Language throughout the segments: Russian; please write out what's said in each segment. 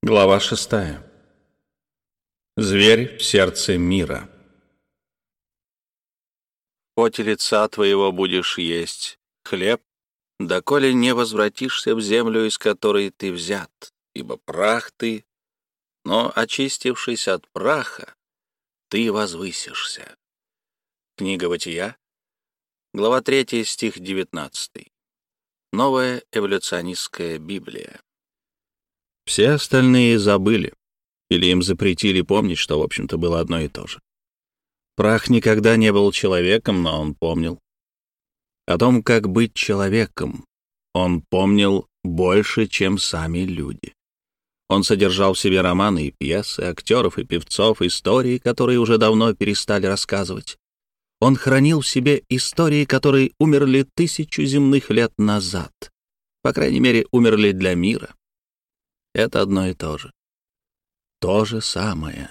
Глава шестая. Зверь в сердце мира. В лица твоего будешь есть хлеб, доколе не возвратишься в землю, из которой ты взят, ибо прах ты, но, очистившись от праха, ты возвысишься. Книга Бытия, глава 3, стих 19. Новая эволюционистская Библия. Все остальные забыли. Или им запретили помнить, что, в общем-то, было одно и то же. Прах никогда не был человеком, но он помнил. О том, как быть человеком, он помнил больше, чем сами люди. Он содержал в себе романы и пьесы, актеров и певцов, истории, которые уже давно перестали рассказывать. Он хранил в себе истории, которые умерли тысячу земных лет назад. По крайней мере, умерли для мира. Это одно и то же. То же самое.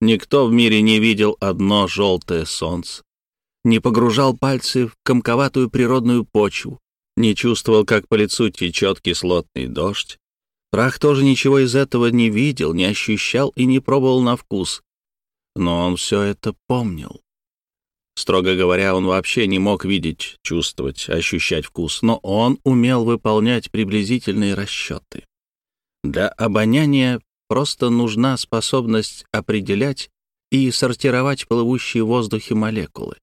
Никто в мире не видел одно желтое солнце, не погружал пальцы в комковатую природную почву, не чувствовал, как по лицу течет кислотный дождь. Прах тоже ничего из этого не видел, не ощущал и не пробовал на вкус. Но он все это помнил. Строго говоря, он вообще не мог видеть, чувствовать, ощущать вкус, но он умел выполнять приблизительные расчеты. Для обоняния просто нужна способность определять и сортировать плывущие в воздухе молекулы.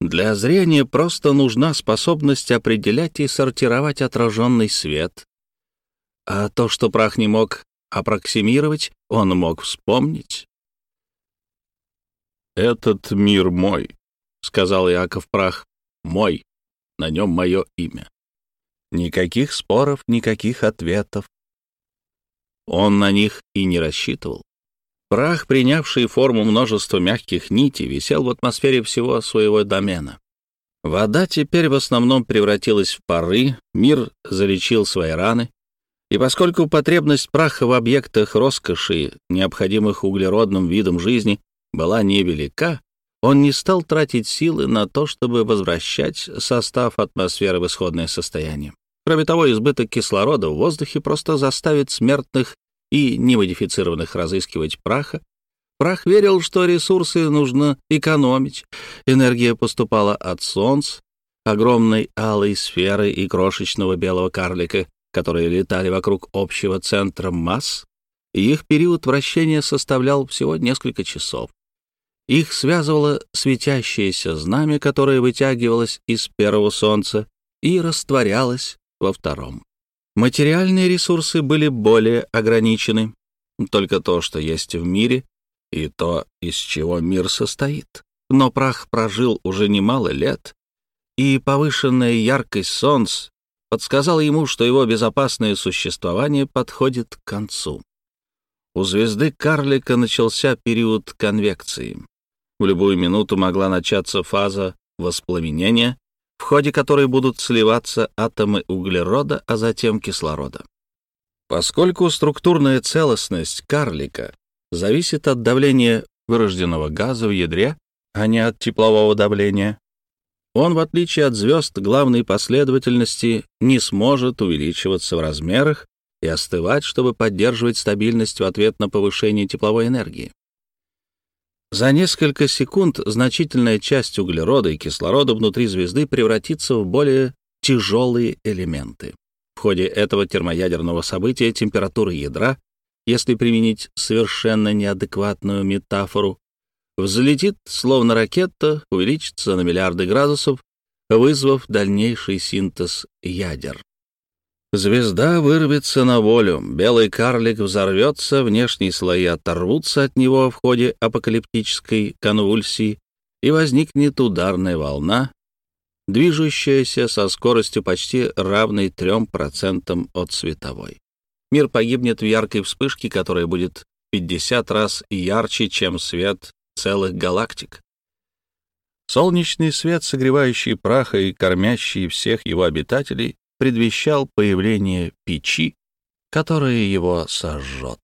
Для зрения просто нужна способность определять и сортировать отраженный свет. А то, что прах не мог аппроксимировать, он мог вспомнить. «Этот мир мой», — сказал Яков Прах, — «мой, на нем мое имя». Никаких споров, никаких ответов, он на них и не рассчитывал. Прах, принявший форму множества мягких нитей, висел в атмосфере всего своего домена. Вода теперь в основном превратилась в пары, мир залечил свои раны, и поскольку потребность праха в объектах роскоши, необходимых углеродным видом жизни, была невелика, он не стал тратить силы на то, чтобы возвращать состав атмосферы в исходное состояние. Кроме того, избыток кислорода в воздухе просто заставит смертных и немодифицированных разыскивать праха. Прах верил, что ресурсы нужно экономить. Энергия поступала от Солнца, огромной алой сферы и крошечного белого карлика, которые летали вокруг общего центра масс, и их период вращения составлял всего несколько часов. Их связывало светящееся знамя, которое вытягивалось из первого солнца и растворялось во втором. Материальные ресурсы были более ограничены. Только то, что есть в мире, и то, из чего мир состоит. Но прах прожил уже немало лет, и повышенная яркость солнца подсказала ему, что его безопасное существование подходит к концу. У звезды карлика начался период конвекции. В любую минуту могла начаться фаза воспламенения, в ходе которой будут сливаться атомы углерода, а затем кислорода. Поскольку структурная целостность карлика зависит от давления вырожденного газа в ядре, а не от теплового давления, он, в отличие от звезд главной последовательности, не сможет увеличиваться в размерах и остывать, чтобы поддерживать стабильность в ответ на повышение тепловой энергии. За несколько секунд значительная часть углерода и кислорода внутри звезды превратится в более тяжелые элементы. В ходе этого термоядерного события температура ядра, если применить совершенно неадекватную метафору, взлетит, словно ракета, увеличится на миллиарды градусов, вызвав дальнейший синтез ядер. Звезда вырвется на волю, белый карлик взорвется, внешние слои оторвутся от него в ходе апокалиптической конвульсии, и возникнет ударная волна, движущаяся со скоростью почти равной 3% от световой. Мир погибнет в яркой вспышке, которая будет 50 раз ярче, чем свет целых галактик. Солнечный свет, согревающий праха и кормящий всех его обитателей, предвещал появление печи, которая его сожжет.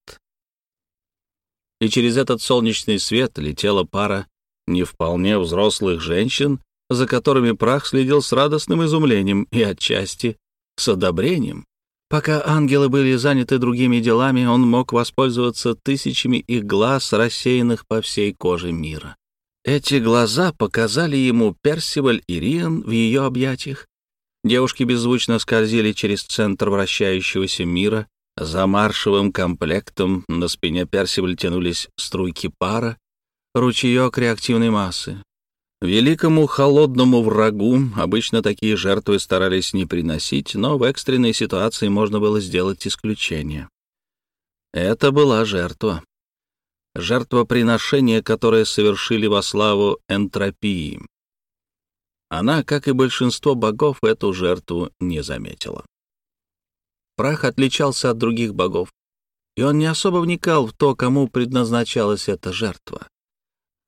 И через этот солнечный свет летела пара не вполне взрослых женщин, за которыми прах следил с радостным изумлением и отчасти с одобрением. Пока ангелы были заняты другими делами, он мог воспользоваться тысячами их глаз, рассеянных по всей коже мира. Эти глаза показали ему Персиваль и Риан в ее объятиях. Девушки беззвучно скользили через центр вращающегося мира. За маршевым комплектом на спине Персиваль тянулись струйки пара, ручеек реактивной массы. Великому холодному врагу обычно такие жертвы старались не приносить, но в экстренной ситуации можно было сделать исключение. Это была жертва. Жертвоприношение, которое совершили во славу энтропии. Она, как и большинство богов, эту жертву не заметила. Прах отличался от других богов, и он не особо вникал в то, кому предназначалась эта жертва.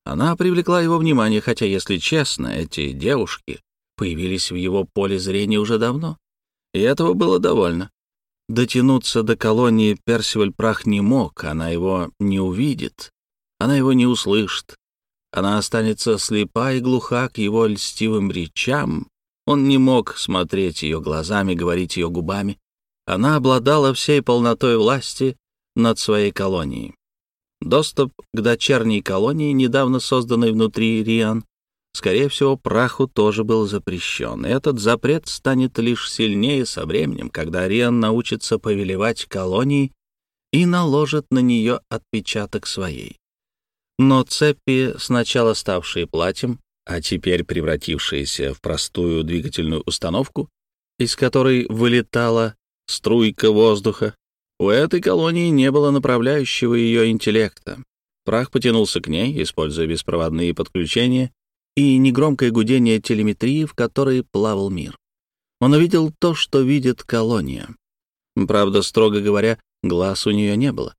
Она привлекла его внимание, хотя, если честно, эти девушки появились в его поле зрения уже давно, и этого было довольно. Дотянуться до колонии Персиваль Прах не мог, она его не увидит, она его не услышит. Она останется слепа и глуха к его льстивым речам. Он не мог смотреть ее глазами, говорить ее губами. Она обладала всей полнотой власти над своей колонией. Доступ к дочерней колонии, недавно созданной внутри Риан, скорее всего, праху тоже был запрещен. Этот запрет станет лишь сильнее со временем, когда Риан научится повелевать колонией и наложит на нее отпечаток своей. Но цепи, сначала ставшие платьем, а теперь превратившиеся в простую двигательную установку, из которой вылетала струйка воздуха, у этой колонии не было направляющего ее интеллекта. Прах потянулся к ней, используя беспроводные подключения и негромкое гудение телеметрии, в которой плавал мир. Он увидел то, что видит колония. Правда, строго говоря, глаз у нее не было.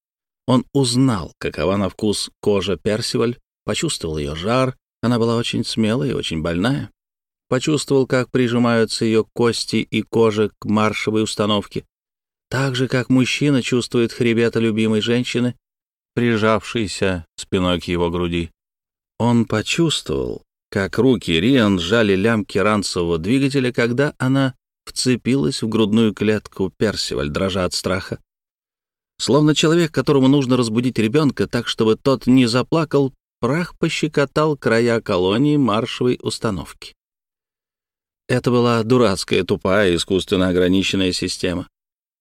Он узнал, какова на вкус кожа Персиваль, почувствовал ее жар, она была очень смелая и очень больная. Почувствовал, как прижимаются ее кости и кожа к маршевой установке, так же, как мужчина чувствует хребета любимой женщины, прижавшейся спиной к его груди. Он почувствовал, как руки Риан сжали лямки ранцевого двигателя, когда она вцепилась в грудную клетку Персиваль, дрожа от страха. Словно человек, которому нужно разбудить ребенка так, чтобы тот не заплакал, прах пощекотал края колонии маршевой установки. Это была дурацкая, тупая, искусственно ограниченная система.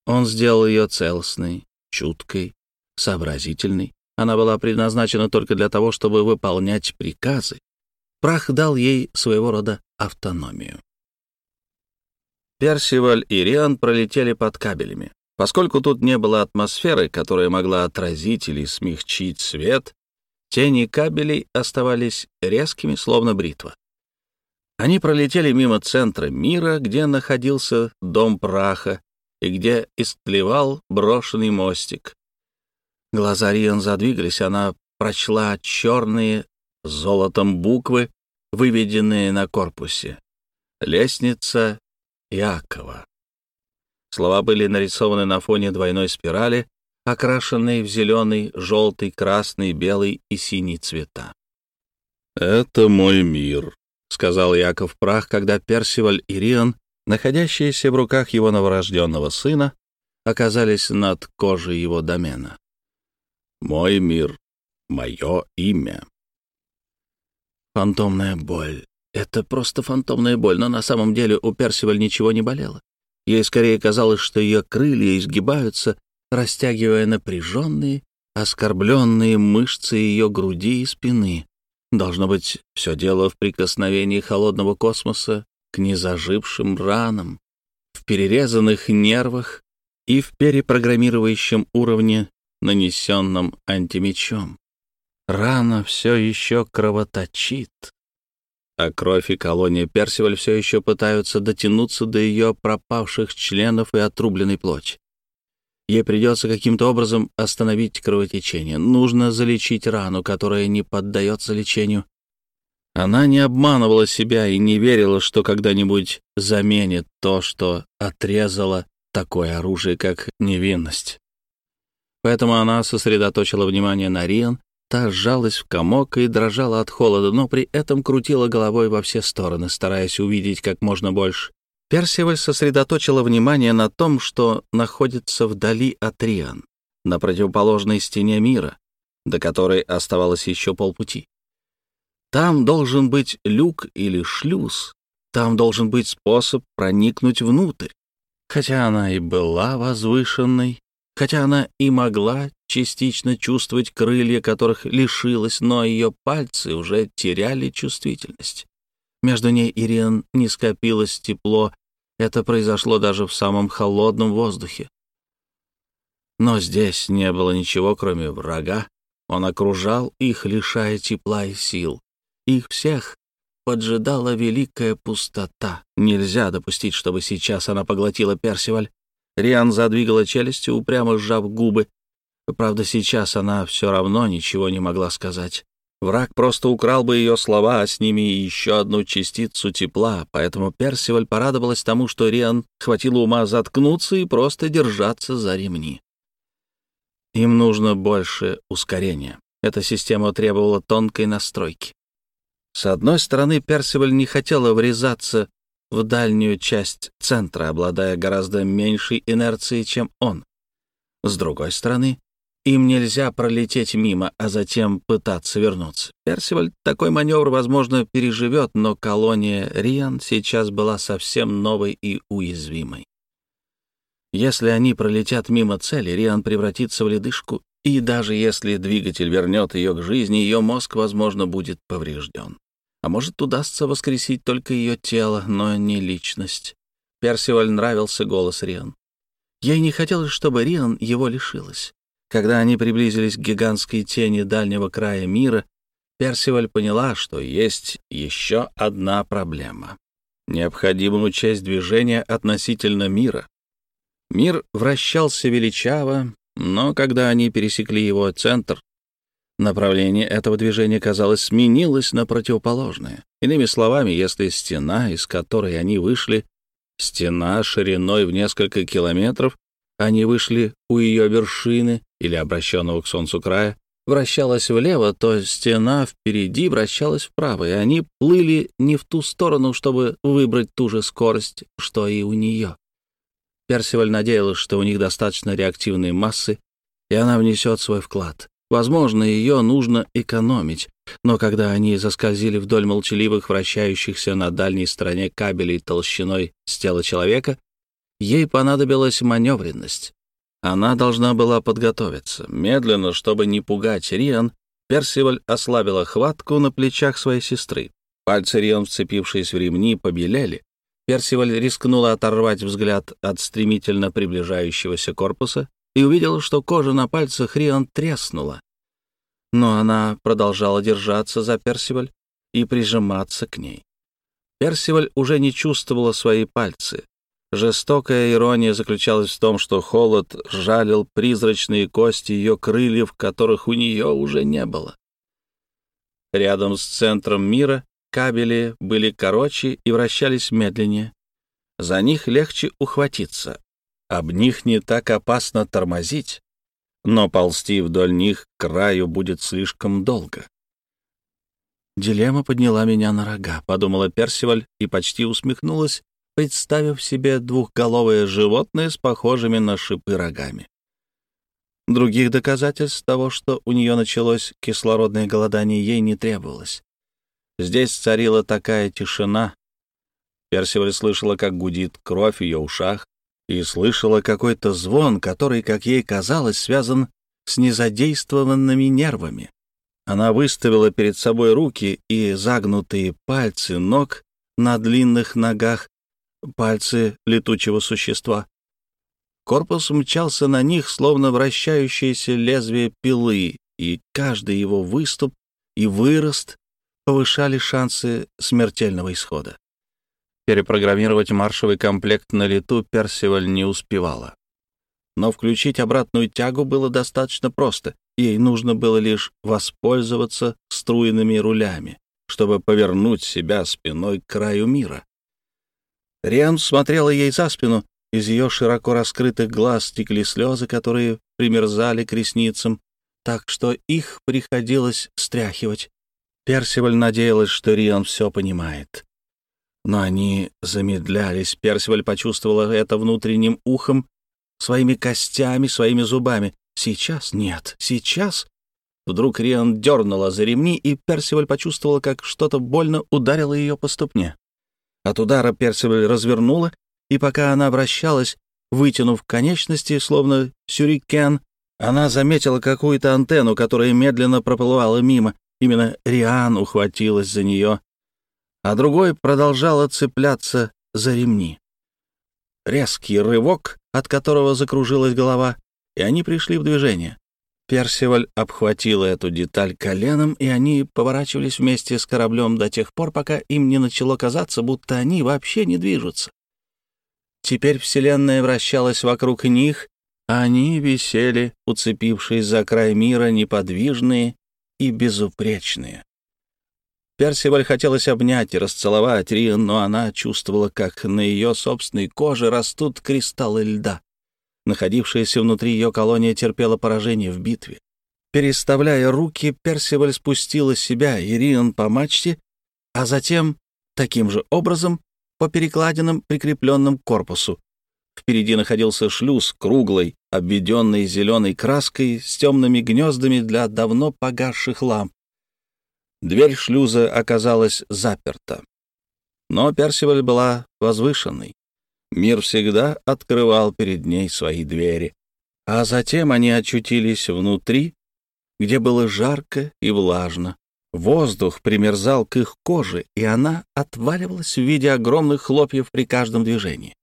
Он сделал ее целостной, чуткой, сообразительной. Она была предназначена только для того, чтобы выполнять приказы. Прах дал ей своего рода автономию. Персиваль и Риан пролетели под кабелями. Поскольку тут не было атмосферы, которая могла отразить или смягчить свет, тени кабелей оставались резкими, словно бритва. Они пролетели мимо центра мира, где находился дом праха, и где истлевал брошенный мостик. Глаза Риан задвигались, она прочла черные золотом буквы, выведенные на корпусе. «Лестница Якова». Слова были нарисованы на фоне двойной спирали, окрашенной в зеленый, желтый, красный, белый и синий цвета. «Это мой мир», — сказал Яков Прах, когда Персиваль и Риан находящиеся в руках его новорожденного сына, оказались над кожей его домена. «Мой мир, мое имя». Фантомная боль. Это просто фантомная боль, но на самом деле у Персиваль ничего не болело. Ей скорее казалось, что ее крылья изгибаются, растягивая напряженные, оскорбленные мышцы ее груди и спины. Должно быть, все дело в прикосновении холодного космоса к незажившим ранам, в перерезанных нервах и в перепрограммирующем уровне, нанесенном антимечом. Рана все еще кровоточит, а кровь и колония Персиваль все еще пытаются дотянуться до ее пропавших членов и отрубленной плоти. Ей придется каким-то образом остановить кровотечение. Нужно залечить рану, которая не поддается лечению, она не обманывала себя и не верила, что когда-нибудь заменит то, что отрезало такое оружие, как невинность. Поэтому она сосредоточила внимание на Риан, та сжалась в комок и дрожала от холода, но при этом крутила головой во все стороны, стараясь увидеть как можно больше. Персиваль сосредоточила внимание на том, что находится вдали от Риан, на противоположной стене мира, до которой оставалось еще полпути. Там должен быть люк или шлюз, там должен быть способ проникнуть внутрь. Хотя она и была возвышенной, хотя она и могла частично чувствовать крылья, которых лишилась, но ее пальцы уже теряли чувствительность. Между ней и Риан не скопилось тепло, это произошло даже в самом холодном воздухе. Но здесь не было ничего, кроме врага. Он окружал их, лишая тепла и сил. Их всех поджидала великая пустота. Нельзя допустить, чтобы сейчас она поглотила Персиваль. Риан задвигала челюстью, упрямо сжав губы. Правда, сейчас она все равно ничего не могла сказать. Враг просто украл бы ее слова, а с ними еще одну частицу тепла, поэтому Персиваль порадовалась тому, что Риан хватило ума заткнуться и просто держаться за ремни. Им нужно больше ускорения. Эта система требовала тонкой настройки. С одной стороны, Персиваль не хотела врезаться в дальнюю часть центра, обладая гораздо меньшей инерцией, чем он. С другой стороны, им нельзя пролететь мимо, а затем пытаться вернуться. Персиваль такой маневр, возможно, переживет, но колония Риан сейчас была совсем новой и уязвимой. Если они пролетят мимо цели, Риан превратится в ледышку, и даже если двигатель вернет ее к жизни, ее мозг, возможно, будет поврежден. А может, удастся воскресить только ее тело, но не личность. Персиваль нравился голос Риан. Ей не хотелось, чтобы Риан его лишилась. Когда они приблизились к гигантской тени дальнего края мира, Персиваль поняла, что есть еще одна проблема. Необходимую часть движения относительно мира. Мир вращался величаво, но когда они пересекли его центр, направление этого движения, казалось, сменилось на противоположное. Иными словами, если стена, из которой они вышли, стена шириной в несколько километров, они вышли у ее вершины или обращенного к солнцу края, вращалась влево, то стена впереди вращалась вправо, и они плыли не в ту сторону, чтобы выбрать ту же скорость, что и у нее. Персиваль надеялась, что у них достаточно реактивной массы, и она внесет свой вклад. Возможно, ее нужно экономить, но когда они заскользили вдоль молчаливых, вращающихся на дальней стороне кабелей толщиной с тела человека, ей понадобилась маневренность. Она должна была подготовиться. Медленно, чтобы не пугать Риан, Персиваль ослабила хватку на плечах своей сестры. Пальцы Риан, вцепившись в ремни, побелели. Персиваль рискнула оторвать взгляд от стремительно приближающегося корпуса и увидела, что кожа на пальцах Риан треснула. Но она продолжала держаться за Персиваль и прижиматься к ней. Персиваль уже не чувствовала свои пальцы. Жестокая ирония заключалась в том, что холод жалил призрачные кости ее крыльев, которых у нее уже не было. Рядом с центром мира кабели были короче и вращались медленнее. За них легче ухватиться. Об них не так опасно тормозить, но ползти вдоль них к краю будет слишком долго. «Дилемма подняла меня на рога», — подумала Персиваль и почти усмехнулась, представив себе двухголовое животное с похожими на шипы рогами. Других доказательств того, что у нее началось кислородное голодание, ей не требовалось. Здесь царила такая тишина. Персиваль слышала, как гудит кровь в ее ушах, и слышала какой-то звон, который, как ей казалось, связан с незадействованными нервами. Она выставила перед собой руки и загнутые пальцы ног на длинных ногах пальцы летучего существа. Корпус мчался на них, словно вращающееся лезвие пилы, и каждый его выступ и вырост повышали шансы смертельного исхода. Перепрограммировать маршевый комплект на лету Персиваль не успевала. Но включить обратную тягу было достаточно просто. Ей нужно было лишь воспользоваться струйными рулями, чтобы повернуть себя спиной к краю мира. Риан смотрела ей за спину, из ее широко раскрытых глаз текли слезы, которые примерзали к ресницам, так что их приходилось стряхивать. Персиваль надеялась, что Риан все понимает. Но они замедлялись. Персиваль почувствовала это внутренним ухом, своими костями, своими зубами. Сейчас нет, сейчас. Вдруг Риан дернула за ремни, и Персиваль почувствовала, как что-то больно ударило ее по ступне. От удара Персиваль развернула, и пока она вращалась, вытянув конечности, словно сюрикен, она заметила какую-то антенну, которая медленно проплывала мимо. Именно Риан ухватилась за нее, а другой продолжала цепляться за ремни. Резкий рывок, от которого закружилась голова, и они пришли в движение. Персиваль обхватила эту деталь коленом, и они поворачивались вместе с кораблем до тех пор, пока им не начало казаться, будто они вообще не движутся. Теперь Вселенная вращалась вокруг них, а они висели, уцепившись за край мира, неподвижные и безупречные. Персиваль хотелось обнять и расцеловать Риан, но она чувствовала, как на ее собственной коже растут кристаллы льда. Находившаяся внутри ее колония терпела поражение в битве. Переставляя руки, Персиваль спустила себя Ириан по мачте, а затем, таким же образом, по перекладинам, прикрепленным к корпусу. Впереди находился шлюз, круглый, обведенный зеленой краской, с темными гнездами для давно погасших ламп. Дверь шлюза оказалась заперта. Но Персиваль была возвышенной. Мир всегда открывал перед ней свои двери. А затем они очутились внутри, где было жарко и влажно. Воздух примерзал к их коже, и она отваливалась в виде огромных хлопьев при каждом движении.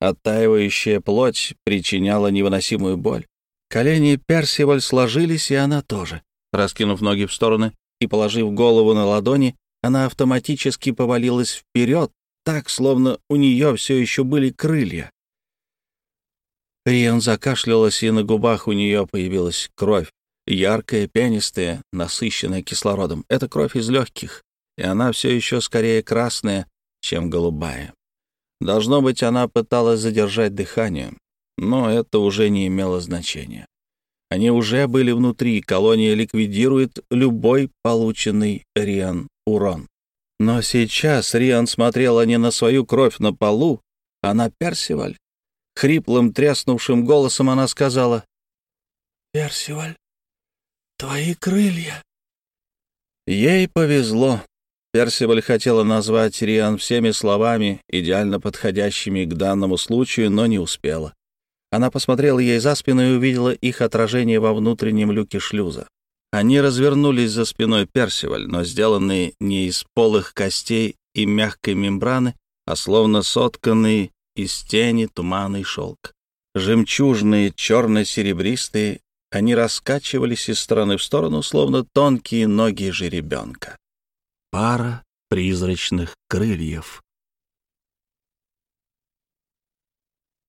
Оттаивающая плоть причиняла невыносимую боль. Колени Персиваль сложились, и она тоже. Раскинув ноги в стороны, и, положив голову на ладони, она автоматически повалилась вперед, так, словно у нее все еще были крылья. Риан закашлялась, и на губах у нее появилась кровь, яркая, пенистая, насыщенная кислородом. Это кровь из легких, и она все еще скорее красная, чем голубая. Должно быть, она пыталась задержать дыхание, но это уже не имело значения. Они уже были внутри, колония ликвидирует любой полученный Риан урон. Но сейчас Риан смотрела не на свою кровь на полу, а на Персиваль. Хриплым, тряснувшим голосом она сказала, «Персиваль, твои крылья». Ей повезло. Персиваль хотела назвать Риан всеми словами, идеально подходящими к данному случаю, но не успела. Она посмотрела ей за спину и увидела их отражение во внутреннем люке шлюза. Они развернулись за спиной Персиваль, но сделанные не из полых костей и мягкой мембраны, а словно сотканные из тени туманный шелк. Жемчужные, черно-серебристые, они раскачивались из стороны в сторону, словно тонкие ноги жеребенка. Пара призрачных крыльев.